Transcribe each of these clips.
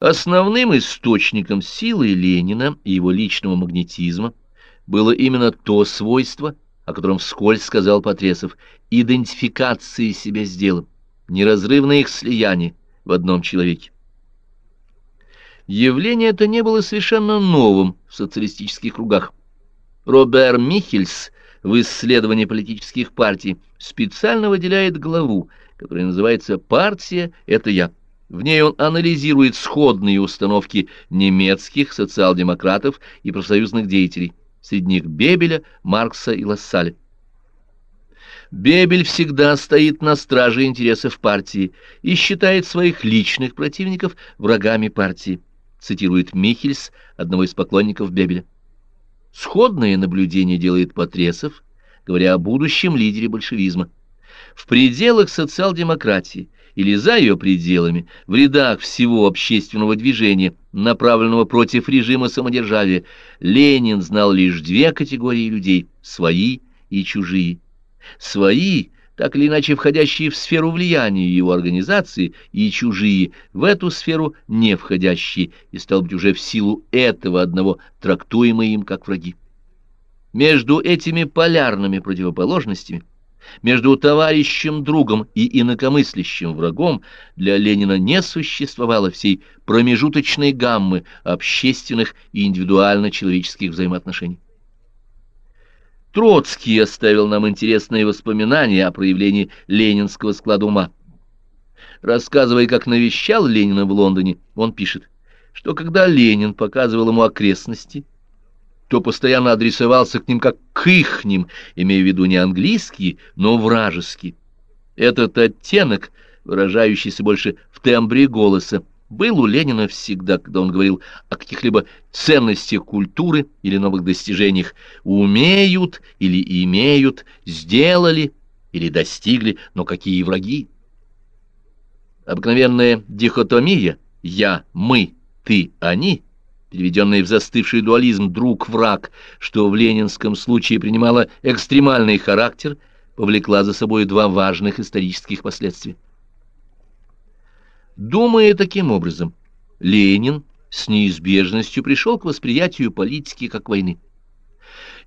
Основным источником силы Ленина и его личного магнетизма было именно то свойство, о котором вскользь сказал Потресов, идентификации себя с делом, неразрывное их слияние в одном человеке. Явление это не было совершенно новым в социалистических кругах. Робер Михельс в исследовании политических партий специально выделяет главу, которая называется «Партия – это я». В ней он анализирует сходные установки немецких социал-демократов и профсоюзных деятелей, среди них Бебеля, Маркса и Лассаля. Бебель всегда стоит на страже интересов партии и считает своих личных противников врагами партии, цитирует Михельс, одного из поклонников Бебеля. Сходное наблюдение делает Потресов, говоря о будущем лидере большевизма. В пределах социал-демократии или за ее пределами, в рядах всего общественного движения, направленного против режима самодержавия, Ленин знал лишь две категории людей – свои и чужие. Свои, так или иначе входящие в сферу влияния его организации, и чужие, в эту сферу не входящие, и, стал быть, уже в силу этого одного трактуемые им как враги. Между этими полярными противоположностями между товарищем, другом и инакомыслящим врагом для Ленина не существовало всей промежуточной гаммы общественных и индивидуально-человеческих взаимоотношений. Троцкий оставил нам интересные воспоминания о проявлении ленинского склада ума. Рассказывая, как навещал Ленина в Лондоне, он пишет, что когда Ленин показывал ему окрестности, то постоянно адресовался к ним как к ихним, имея в виду не английские, но вражеские. Этот оттенок, выражающийся больше в тембре голоса, был у Ленина всегда, когда он говорил о каких-либо ценностях культуры или новых достижениях, умеют или имеют, сделали или достигли, но какие враги? Обыкновенная дихотомия «я», «мы», «ты», «они» переведенная в застывший дуализм «друг-враг», что в ленинском случае принимала экстремальный характер, повлекла за собой два важных исторических последствия. Думая таким образом, Ленин с неизбежностью пришел к восприятию политики как войны.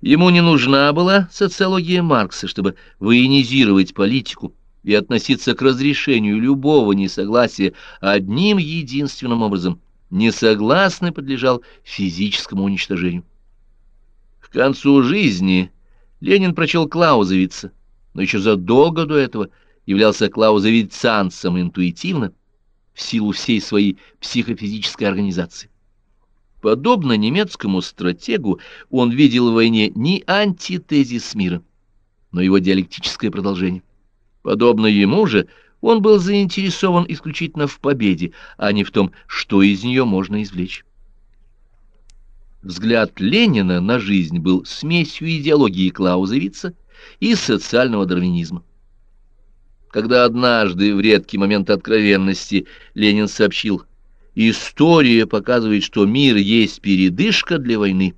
Ему не нужна была социология Маркса, чтобы военизировать политику и относиться к разрешению любого несогласия одним единственным образом несогласный подлежал физическому уничтожению. К концу жизни Ленин прочел Клаузевица, но еще задолго до этого являлся клаузевицанцем интуитивно, в силу всей своей психофизической организации. Подобно немецкому стратегу, он видел в войне не антитезис мира, но его диалектическое продолжение. Подобно ему же, он был заинтересован исключительно в победе, а не в том, что из нее можно извлечь. Взгляд Ленина на жизнь был смесью идеологии Клаузевица и социального дарвинизма. Когда однажды, в редкий момент откровенности, Ленин сообщил, «История показывает, что мир есть передышка для войны»,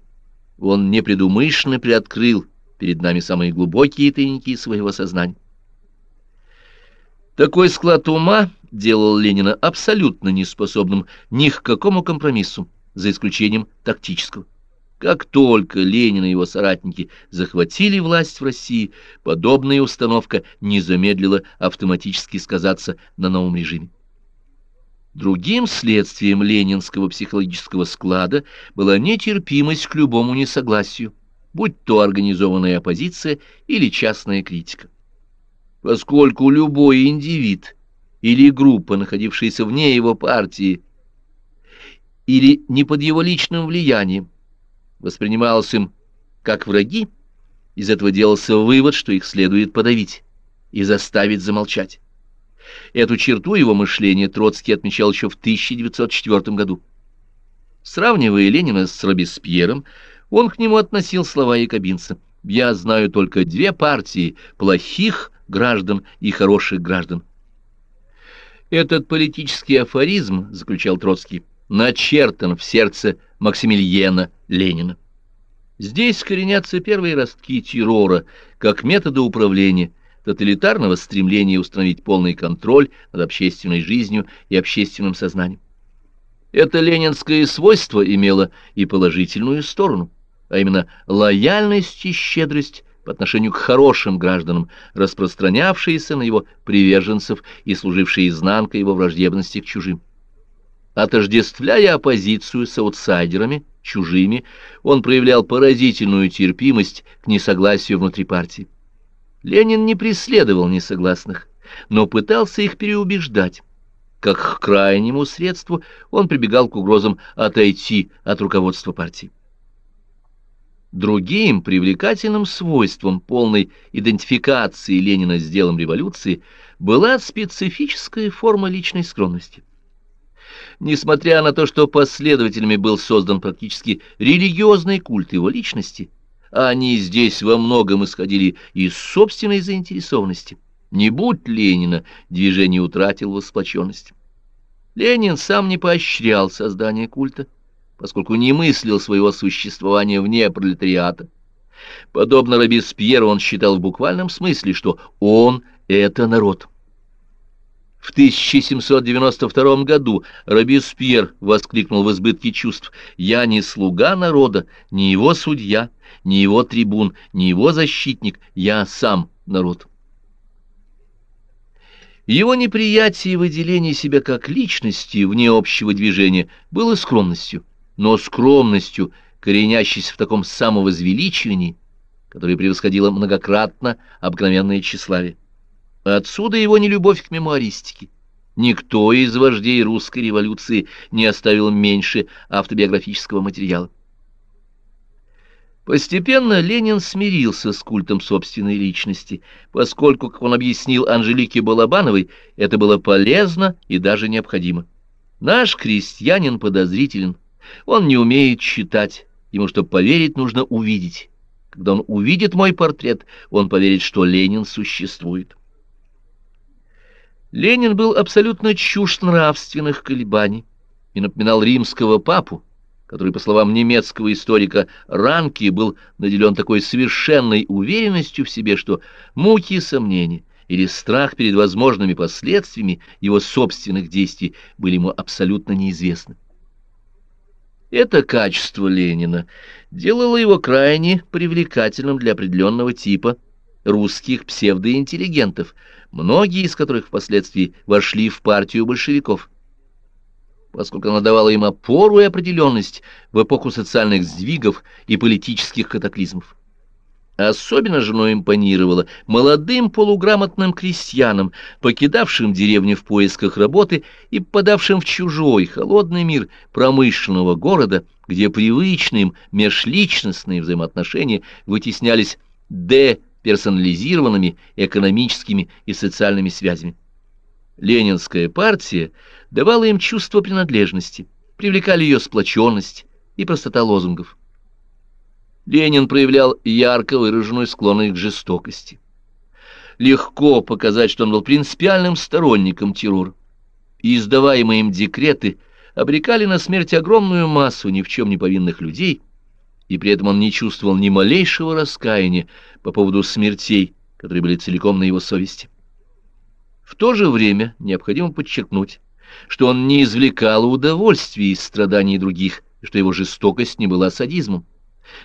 он непредумышленно приоткрыл перед нами самые глубокие тайники своего сознания. Такой склад ума делал Ленина абсолютно неспособным ни к какому компромиссу, за исключением тактического. Как только Ленин и его соратники захватили власть в России, подобная установка не замедлила автоматически сказаться на новом режиме. Другим следствием ленинского психологического склада была нетерпимость к любому несогласию, будь то организованная оппозиция или частная критика поскольку любой индивид или группа, находившаяся вне его партии, или не под его личным влиянием, воспринималась им как враги, из этого делался вывод, что их следует подавить и заставить замолчать. Эту черту его мышления Троцкий отмечал еще в 1904 году. Сравнивая Ленина с Робеспьером, он к нему относил слова якобинца «Я знаю только две партии, плохих граждан и хороших граждан. Этот политический афоризм, заключал Троцкий, начертан в сердце Максимилиена Ленина. Здесь коренятся первые ростки террора, как метода управления, тоталитарного стремления установить полный контроль над общественной жизнью и общественным сознанием. Это ленинское свойство имело и положительную сторону, а именно лояльность и щедрость по отношению к хорошим гражданам, распространявшиеся на его приверженцев и служившие изнанкой его враждебности к чужим. Отождествляя оппозицию с аутсайдерами, чужими, он проявлял поразительную терпимость к несогласию внутри партии. Ленин не преследовал несогласных, но пытался их переубеждать. Как к крайнему средству он прибегал к угрозам отойти от руководства партии. Другим привлекательным свойством полной идентификации Ленина с делом революции была специфическая форма личной скромности. Несмотря на то, что последователями был создан практически религиозный культ его личности, они здесь во многом исходили из собственной заинтересованности. Не будь Ленина, движение утратило сплоченность. Ленин сам не поощрял создание культа поскольку не мыслил своего существования вне пролетариата. Подобно Робеспьеру он считал в буквальном смысле, что он — это народ. В 1792 году Робеспьер воскликнул в избытке чувств «Я не слуга народа, не его судья, не его трибун, не его защитник, я сам народ». Его неприятие и выделение себя как личности вне общего движения было скромностью но скромностью, коренящейся в таком самовозвеличивании, которое превосходило многократно обыкновенное тщеславие. Отсюда его нелюбовь к мемуаристике. Никто из вождей русской революции не оставил меньше автобиографического материала. Постепенно Ленин смирился с культом собственной личности, поскольку, как он объяснил Анжелике Балабановой, это было полезно и даже необходимо. Наш крестьянин подозрителен, он не умеет читать, ему, чтобы поверить, нужно увидеть. Когда он увидит мой портрет, он поверит, что Ленин существует. Ленин был абсолютно чужд нравственных колебаний и напоминал римского папу, который, по словам немецкого историка Ранки, был наделен такой совершенной уверенностью в себе, что муки и сомнения или страх перед возможными последствиями его собственных действий были ему абсолютно неизвестны. Это качество Ленина делало его крайне привлекательным для определенного типа русских псевдоинтеллигентов, многие из которых впоследствии вошли в партию большевиков. Поскольку она давала им опору и определенность в эпоху социальных сдвигов и политических катаклизмов. Особенно жену импонировало молодым полуграмотным крестьянам, покидавшим деревню в поисках работы и подавшим в чужой холодный мир промышленного города, где привычные им межличностные взаимоотношения вытеснялись деперсонализированными экономическими и социальными связями. Ленинская партия давала им чувство принадлежности, привлекали ее сплоченность и простота лозунгов. Ленин проявлял ярко выраженную склонность к жестокости. Легко показать, что он был принципиальным сторонником террора. И издаваемые им декреты обрекали на смерть огромную массу ни в чем не повинных людей, и при этом он не чувствовал ни малейшего раскаяния по поводу смертей, которые были целиком на его совести. В то же время необходимо подчеркнуть, что он не извлекал удовольствия из страданий других, что его жестокость не была садизмом.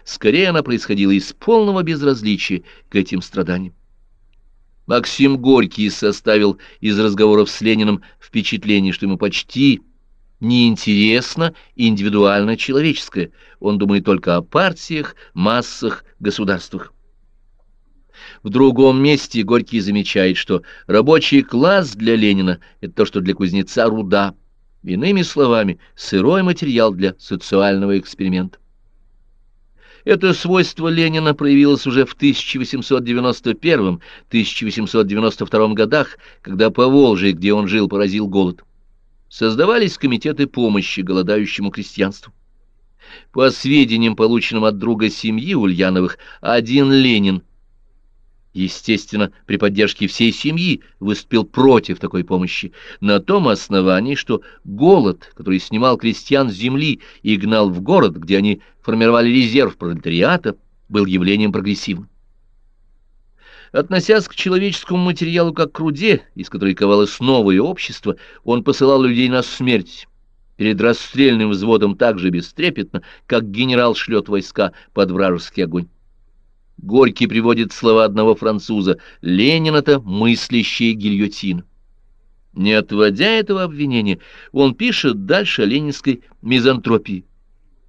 Скорее она происходила из полного безразличия к этим страданиям. Максим Горький составил из разговоров с Лениным впечатление, что ему почти неинтересно индивидуально человеческое. Он думает только о партиях, массах, государствах. В другом месте Горький замечает, что рабочий класс для Ленина – это то, что для кузнеца руда. Иными словами, сырой материал для социального эксперимента. Это свойство Ленина проявилось уже в 1891-1892 годах, когда по Волжье, где он жил, поразил голод. Создавались комитеты помощи голодающему крестьянству. По сведениям, полученным от друга семьи Ульяновых, один Ленин естественно, при поддержке всей семьи, выступил против такой помощи, на том основании, что голод, который снимал крестьян с земли и гнал в город, где они формировали резерв пролетариата, был явлением прогрессивным. Относясь к человеческому материалу как к руде, из которой ковалось новое общество, он посылал людей на смерть, перед расстрельным взводом так же бестрепетно, как генерал шлет войска под вражеский огонь. Горький приводит слова одного француза «Ленин — это мыслящая гильотина». Не отводя этого обвинения, он пишет дальше о ленинской мизантропии.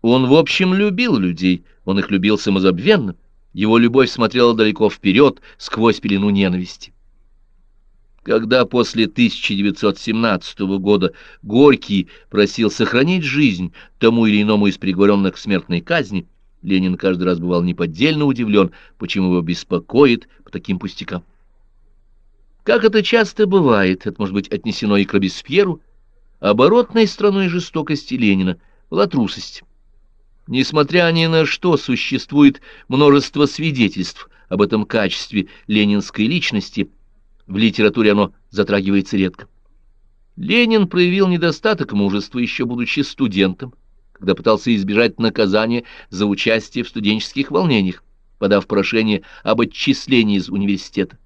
Он, в общем, любил людей, он их любил самозабвенно, его любовь смотрела далеко вперед, сквозь пелену ненависти. Когда после 1917 года Горький просил сохранить жизнь тому или иному из приговоренных к смертной казни, Ленин каждый раз бывал неподдельно удивлен, почему его беспокоит по таким пустякам. Как это часто бывает, это может быть отнесено и к Робеспьеру, оборотной стороной жестокости Ленина была трусость. Несмотря ни на что, существует множество свидетельств об этом качестве ленинской личности – в литературе оно затрагивается редко. Ленин проявил недостаток мужества, еще будучи студентом, когда пытался избежать наказания за участие в студенческих волнениях, подав прошение об отчислении из университета.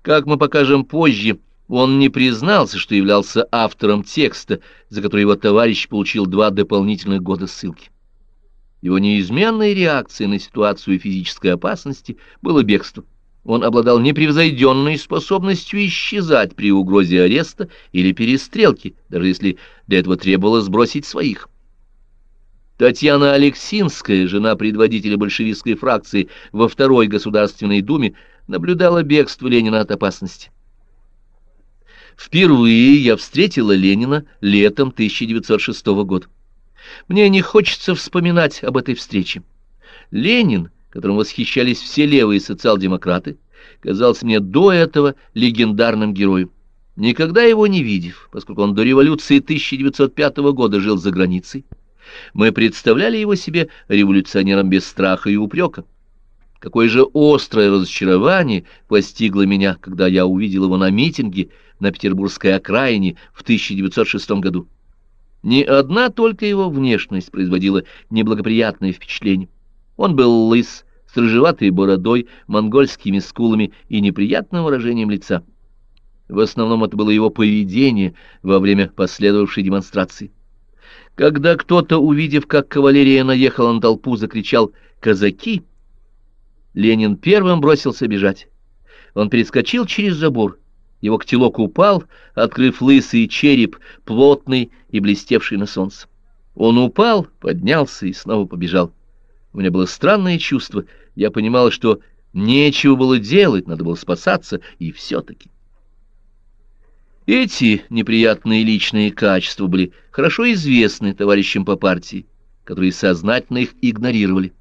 Как мы покажем позже, он не признался, что являлся автором текста, за который его товарищ получил два дополнительных года ссылки. Его неизменной реакцией на ситуацию физической опасности было бегство. Он обладал непревзойденной способностью исчезать при угрозе ареста или перестрелки, даже если для этого требовалось сбросить своих. Татьяна Алексинская, жена предводителя большевистской фракции во Второй Государственной Думе, наблюдала бегство Ленина от опасности. Впервые я встретила Ленина летом 1906 года. Мне не хочется вспоминать об этой встрече. Ленин — которым восхищались все левые социал-демократы, казался мне до этого легендарным героем. Никогда его не видев, поскольку он до революции 1905 года жил за границей, мы представляли его себе революционером без страха и упрека. Какое же острое разочарование постигло меня, когда я увидел его на митинге на Петербургской окраине в 1906 году. Ни одна только его внешность производила неблагоприятное впечатление. Он был лыс, с рыжеватой бородой, монгольскими скулами и неприятным выражением лица. В основном это было его поведение во время последовавшей демонстрации. Когда кто-то, увидев, как кавалерия наехала на толпу, закричал «Казаки!», Ленин первым бросился бежать. Он перескочил через забор. Его котелок упал, открыв лысый череп, плотный и блестевший на солнце. Он упал, поднялся и снова побежал. У меня было странное чувство. Я понимала, что нечего было делать, надо было спасаться, и все-таки. Эти неприятные личные качества были хорошо известны товарищам по партии, которые сознательно их игнорировали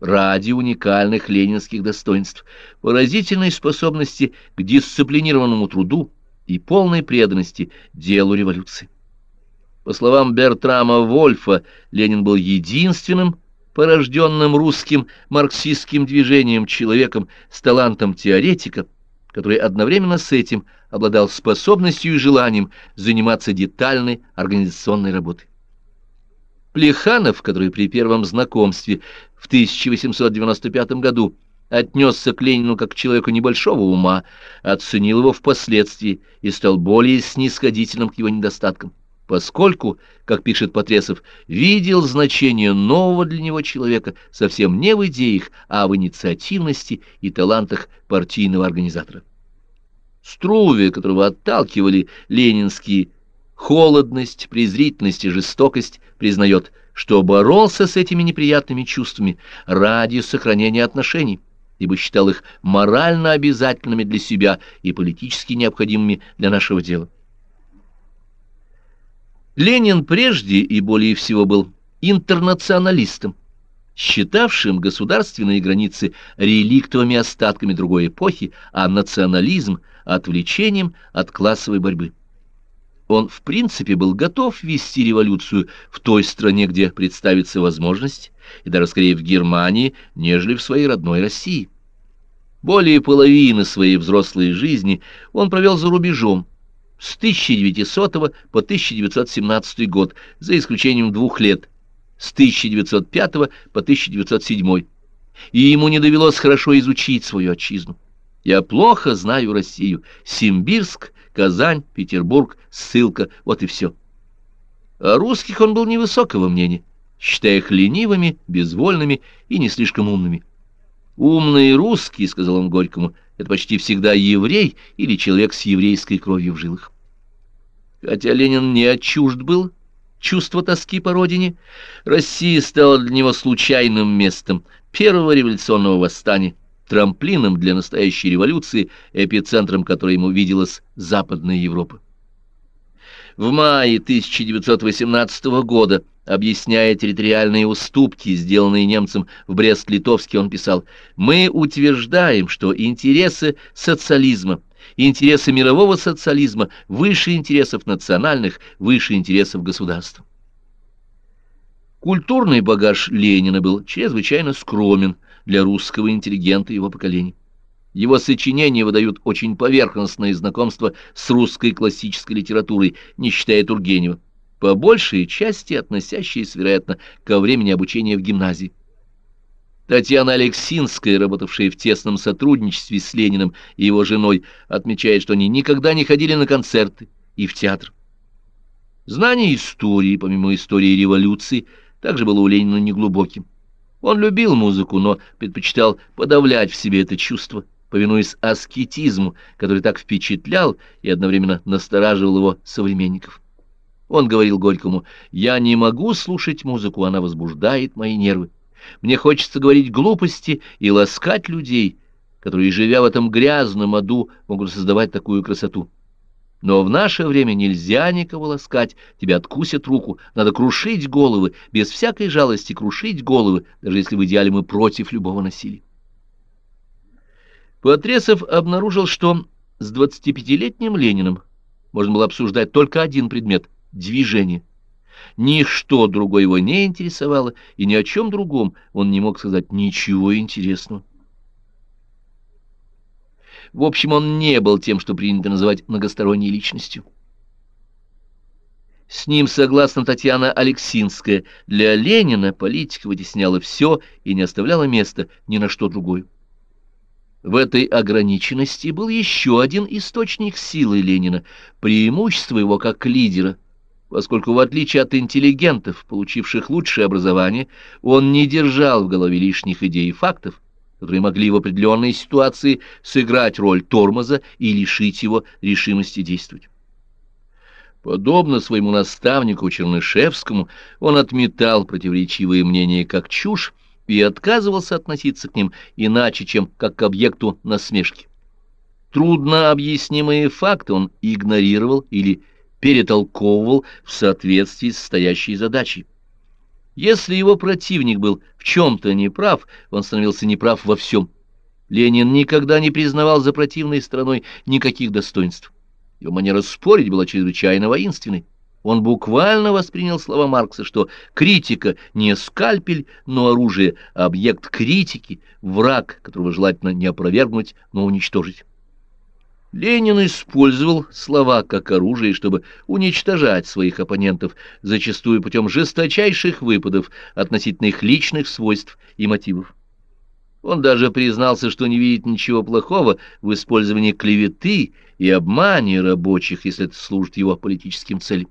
ради уникальных ленинских достоинств, поразительной способности к дисциплинированному труду и полной преданности делу революции. По словам Бертрама Вольфа, Ленин был единственным порожденным русским марксистским движением человеком с талантом теоретика, который одновременно с этим обладал способностью и желанием заниматься детальной организационной работой. Плеханов, который при первом знакомстве в 1895 году отнесся к Ленину как к человеку небольшого ума, оценил его впоследствии и стал более снисходительным к его недостаткам поскольку, как пишет Потресов, видел значение нового для него человека совсем не в идеях, а в инициативности и талантах партийного организатора. Струве, которого отталкивали ленинские холодность, презрительность и жестокость, признает, что боролся с этими неприятными чувствами ради сохранения отношений, ибо считал их морально обязательными для себя и политически необходимыми для нашего дела. Ленин прежде и более всего был интернационалистом, считавшим государственные границы реликтовыми остатками другой эпохи, а национализм – отвлечением от классовой борьбы. Он, в принципе, был готов вести революцию в той стране, где представится возможность, и даже скорее в Германии, нежели в своей родной России. Более половины своей взрослой жизни он провел за рубежом, с 1900 по 1917 год, за исключением двух лет, с 1905 по 1907, и ему не довелось хорошо изучить свою отчизну. Я плохо знаю Россию, Симбирск, Казань, Петербург, ссылка, вот и все. О русских он был невысокого мнения, считая их ленивыми, безвольными и не слишком умными. «Умный русский», — сказал он Горькому, — «это почти всегда еврей или человек с еврейской кровью в жилах». Хотя Ленин не отчужд был чувство тоски по родине, Россия стала для него случайным местом первого революционного восстания, трамплином для настоящей революции, эпицентром которой ему виделась Западная Европа. В мае 1918 года, объясняя территориальные уступки, сделанные немцам в Брест-Литовске, он писал «Мы утверждаем, что интересы социализма, интересы мирового социализма выше интересов национальных, выше интересов государства». Культурный багаж Ленина был чрезвычайно скромен для русского интеллигента его поколения. Его сочинения выдают очень поверхностное знакомство с русской классической литературой, не считая Тургенева, по большей части относящиеся, вероятно, ко времени обучения в гимназии. Татьяна Алексинская, работавшая в тесном сотрудничестве с Лениным и его женой, отмечает, что они никогда не ходили на концерты и в театр. Знание истории, помимо истории революции, также было у Ленина неглубоким. Он любил музыку, но предпочитал подавлять в себе это чувство – повинуясь аскетизму, который так впечатлял и одновременно настораживал его современников. Он говорил Горькому, «Я не могу слушать музыку, она возбуждает мои нервы. Мне хочется говорить глупости и ласкать людей, которые, живя в этом грязном аду, могут создавать такую красоту. Но в наше время нельзя никого ласкать, тебя откусят руку, надо крушить головы, без всякой жалости крушить головы, даже если в идеале мы против любого насилия. Потресов обнаружил, что с 25-летним Лениным можно было обсуждать только один предмет — движение. Ничто другое его не интересовало, и ни о чем другом он не мог сказать ничего интересного. В общем, он не был тем, что принято называть многосторонней личностью. С ним, согласно Татьяна Алексинская, для Ленина политика вытесняла все и не оставляла места ни на что другое. В этой ограниченности был еще один источник силы Ленина, преимущество его как лидера, поскольку, в отличие от интеллигентов, получивших лучшее образование, он не держал в голове лишних идей и фактов, которые могли в определенной ситуации сыграть роль тормоза и лишить его решимости действовать. Подобно своему наставнику Чернышевскому, он отметал противоречивые мнения как чушь, и отказывался относиться к ним иначе, чем как к объекту насмешки. Трудно объяснимые факты он игнорировал или перетолковывал в соответствии с стоящей задачей. Если его противник был в чем-то неправ, он становился неправ во всем. Ленин никогда не признавал за противной стороной никаких достоинств. Его манера спорить была чрезвычайно воинственной. Он буквально воспринял слова Маркса, что критика не скальпель, но оружие, а объект критики, враг, которого желательно не опровергнуть, но уничтожить. Ленин использовал слова как оружие, чтобы уничтожать своих оппонентов, зачастую путем жесточайших выпадов относительно их личных свойств и мотивов. Он даже признался, что не видит ничего плохого в использовании клеветы и обмане рабочих, если это служит его политическим целям.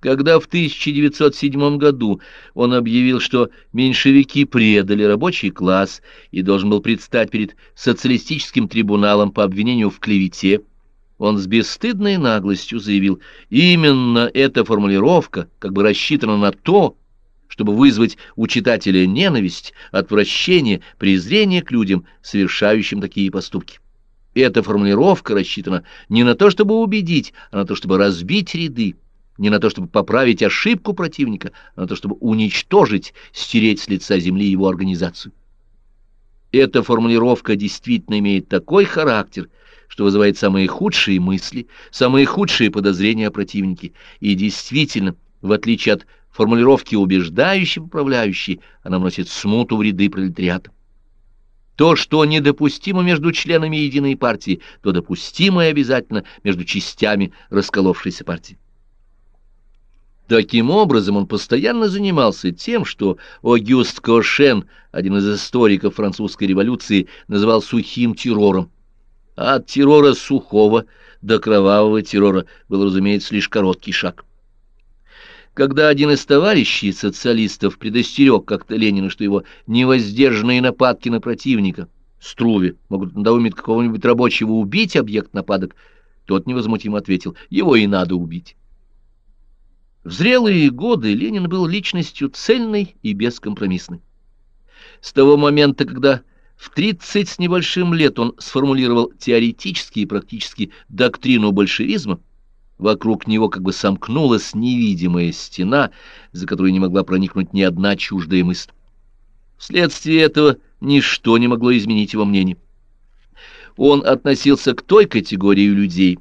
Когда в 1907 году он объявил, что меньшевики предали рабочий класс и должен был предстать перед социалистическим трибуналом по обвинению в клевете, он с бесстыдной наглостью заявил, именно эта формулировка как бы рассчитана на то, чтобы вызвать у читателя ненависть, отвращение, презрение к людям, совершающим такие поступки. Эта формулировка рассчитана не на то, чтобы убедить, а на то, чтобы разбить ряды, не на то, чтобы поправить ошибку противника, а на то, чтобы уничтожить, стереть с лица земли его организацию. Эта формулировка действительно имеет такой характер, что вызывает самые худшие мысли, самые худшие подозрения о противнике, и действительно, в отличие от формулировки убеждающей, поправляющей, она вносит смуту в ряды пролетариата. То, что недопустимо между членами единой партии, то допустимо и обязательно между частями расколовшейся партии. Таким образом, он постоянно занимался тем, что Огюст Кошен, один из историков французской революции, называл сухим террором. А от террора сухого до кровавого террора был, разумеется, лишь короткий шаг. Когда один из товарищей социалистов предостерег как-то Ленина, что его невоздержанные нападки на противника, Струве, могут надоумить какого-нибудь рабочего убить объект нападок, тот невозмутимо ответил, его и надо убить. В зрелые годы Ленин был личностью цельной и бескомпромиссной. С того момента, когда в 30 с небольшим лет он сформулировал теоретически и практически доктрину большевизма, Вокруг него как бы сомкнулась невидимая стена, за которой не могла проникнуть ни одна чуждая мысль. Вследствие этого ничто не могло изменить его мнение. Он относился к той категории людей,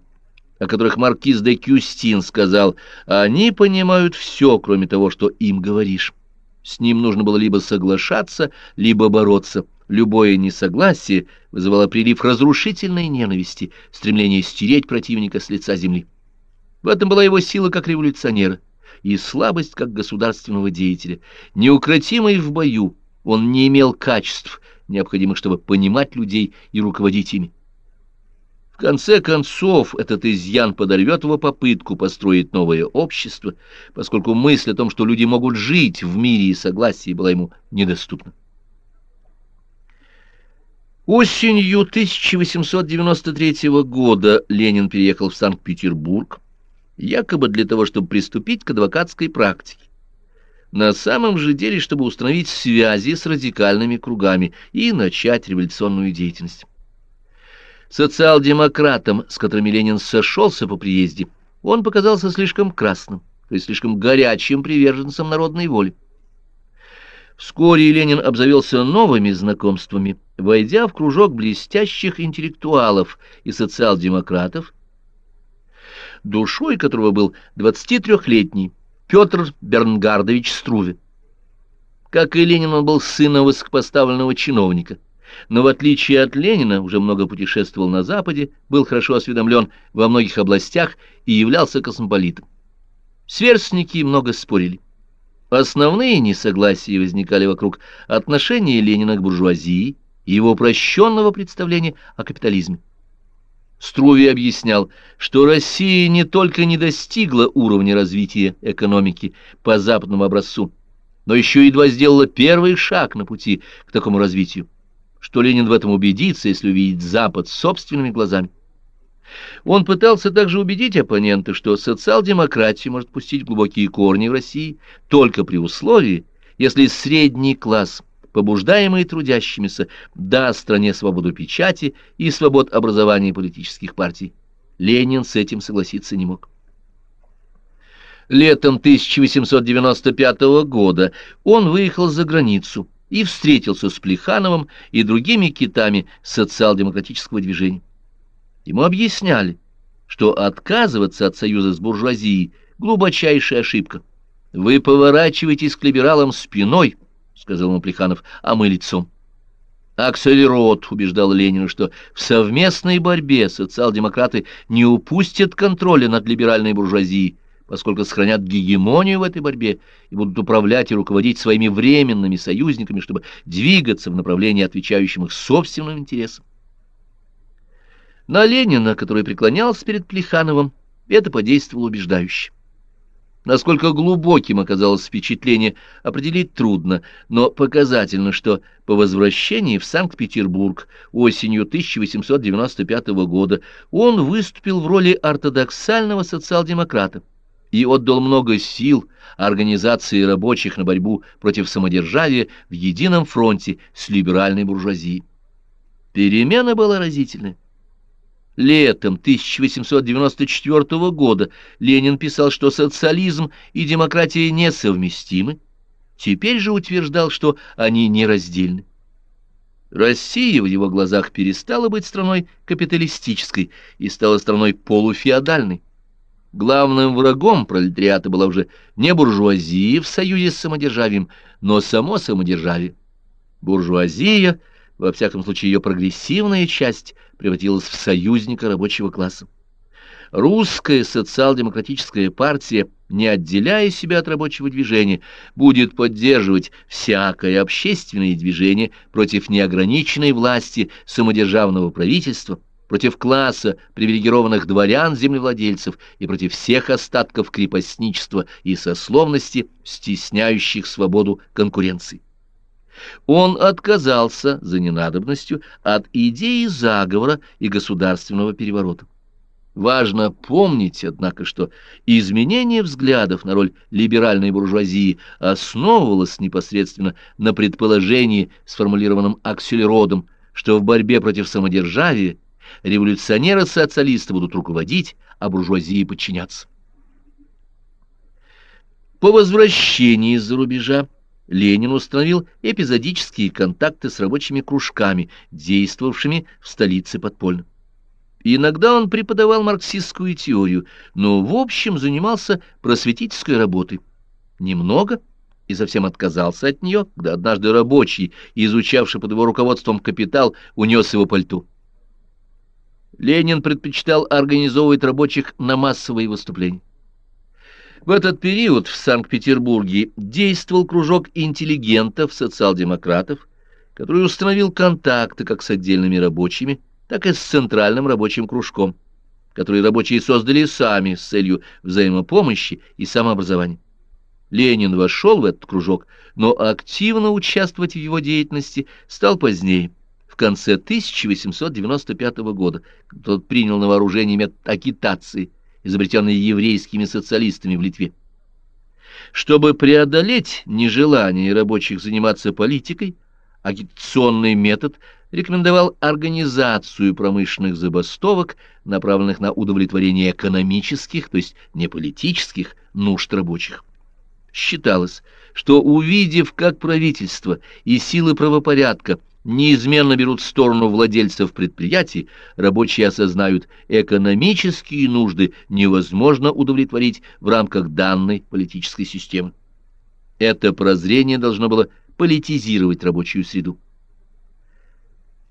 о которых маркиз де Кюстин сказал, «Они понимают все, кроме того, что им говоришь». С ним нужно было либо соглашаться, либо бороться. Любое несогласие вызывало прилив разрушительной ненависти, стремление стереть противника с лица земли. В этом была его сила как революционера и слабость как государственного деятеля. Неукротимый в бою, он не имел качеств, необходимых, чтобы понимать людей и руководить ими. В конце концов, этот изъян подорвет его попытку построить новое общество, поскольку мысль о том, что люди могут жить в мире и согласии, была ему недоступна. Осенью 1893 года Ленин переехал в Санкт-Петербург, якобы для того, чтобы приступить к адвокатской практике. На самом же деле, чтобы установить связи с радикальными кругами и начать революционную деятельность. Социал-демократам, с которыми Ленин сошелся по приезде, он показался слишком красным, то есть слишком горячим приверженцем народной воли. Вскоре Ленин обзавелся новыми знакомствами, войдя в кружок блестящих интеллектуалов и социал-демократов, душой которого был 23-летний Петр Бернгардович Струве. Как и Ленин, он был сыном высокопоставленного чиновника, но в отличие от Ленина уже много путешествовал на Западе, был хорошо осведомлен во многих областях и являлся космополитом. Сверстники много спорили. Основные несогласия возникали вокруг отношения Ленина к буржуазии и его упрощенного представления о капитализме. Струве объяснял, что Россия не только не достигла уровня развития экономики по западному образцу, но еще едва сделала первый шаг на пути к такому развитию, что Ленин в этом убедится, если увидит Запад собственными глазами. Он пытался также убедить оппонента, что социал-демократия может пустить глубокие корни в России только при условии, если средний класс – побуждаемый трудящимися, даст стране свободу печати и свобод образования политических партий. Ленин с этим согласиться не мог. Летом 1895 года он выехал за границу и встретился с Плехановым и другими китами социал-демократического движения. Ему объясняли, что отказываться от союза с буржуазией – глубочайшая ошибка. Вы поворачиваетесь к либералам спиной – сказал ему Плеханов, — а мы лицом. Акселерот убеждал Ленина, что в совместной борьбе социал-демократы не упустят контроля над либеральной буржуазией, поскольку сохранят гегемонию в этой борьбе и будут управлять и руководить своими временными союзниками, чтобы двигаться в направлении, отвечающем их собственным интересам. На Ленина, который преклонялся перед Плехановым, это подействовало убеждающе. Насколько глубоким оказалось впечатление, определить трудно, но показательно, что по возвращении в Санкт-Петербург осенью 1895 года он выступил в роли ортодоксального социал-демократа и отдал много сил организации рабочих на борьбу против самодержавия в едином фронте с либеральной буржуазией. Перемена была разительная. Летом 1894 года Ленин писал, что социализм и демократия несовместимы, теперь же утверждал, что они нераздельны. Россия в его глазах перестала быть страной капиталистической и стала страной полуфеодальной. Главным врагом пролетариата была уже не буржуазия в союзе с самодержавием, но само самодержавие. Буржуазия — во всяком случае ее прогрессивная часть превратилась в союзника рабочего класса. Русская социал-демократическая партия, не отделяя себя от рабочего движения, будет поддерживать всякое общественное движение против неограниченной власти самодержавного правительства против класса привилегированных дворян-землевладельцев и против всех остатков крепостничества и сословности, стесняющих свободу конкуренции. Он отказался за ненадобностью от идеи заговора и государственного переворота. Важно помнить, однако, что изменение взглядов на роль либеральной буржуазии основывалось непосредственно на предположении, сформулированном Аксельродом, что в борьбе против самодержавия революционеры-социалисты будут руководить, а буржуазии подчиняться. По возвращении из-за рубежа Ленин установил эпизодические контакты с рабочими кружками, действовавшими в столице подпольно. Иногда он преподавал марксистскую теорию, но в общем занимался просветительской работой. Немного и совсем отказался от нее, когда однажды рабочий, изучавший под его руководством капитал, унес его пальто. Ленин предпочитал организовывать рабочих на массовые выступления. В этот период в Санкт-Петербурге действовал кружок интеллигентов, социал-демократов, который установил контакты как с отдельными рабочими, так и с центральным рабочим кружком, который рабочие создали сами с целью взаимопомощи и самообразования. Ленин вошел в этот кружок, но активно участвовать в его деятельности стал позднее, конце 1895 года, тот принял на вооружение метод агитации – изобретенный еврейскими социалистами в Литве. Чтобы преодолеть нежелание рабочих заниматься политикой, агитационный метод рекомендовал организацию промышленных забастовок, направленных на удовлетворение экономических, то есть не политических, нужд рабочих. Считалось, что увидев, как правительство и силы правопорядка неизменно берут сторону владельцев предприятий, рабочие осознают, экономические нужды невозможно удовлетворить в рамках данной политической системы. Это прозрение должно было политизировать рабочую среду.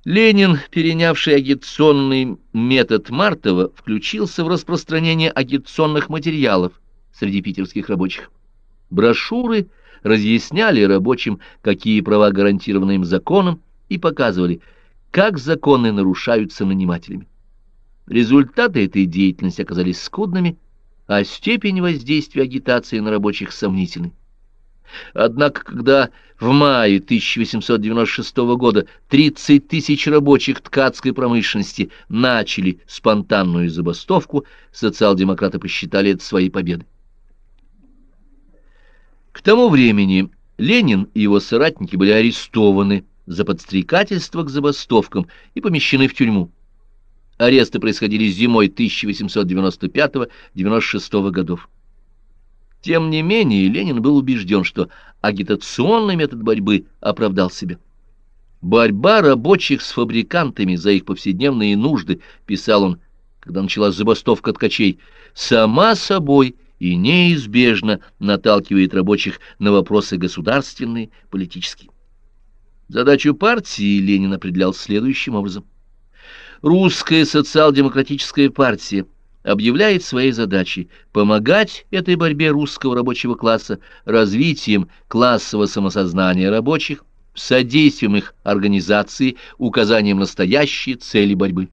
Ленин, перенявший агитационный метод Мартова, включился в распространение агитационных материалов среди питерских рабочих. Брошюры разъясняли рабочим, какие права гарантированы им законом, и показывали, как законы нарушаются нанимателями. Результаты этой деятельности оказались скудными, а степень воздействия агитации на рабочих сомнительной. Однако, когда в мае 1896 года 30 тысяч рабочих ткацкой промышленности начали спонтанную забастовку, социал-демократы посчитали это своей победой. К тому времени Ленин и его соратники были арестованы за подстрекательство к забастовкам и помещены в тюрьму. Аресты происходили зимой 1895-96 годов. Тем не менее, Ленин был убежден, что агитационный метод борьбы оправдал себя. «Борьба рабочих с фабрикантами за их повседневные нужды», — писал он, когда началась забастовка ткачей, — «сама собой и неизбежно наталкивает рабочих на вопросы государственные, политические». Задачу партии Ленин определял следующим образом. Русская социал-демократическая партия объявляет своей задачей помогать этой борьбе русского рабочего класса развитием классового самосознания рабочих, содействием их организации, указанием настоящей цели борьбы.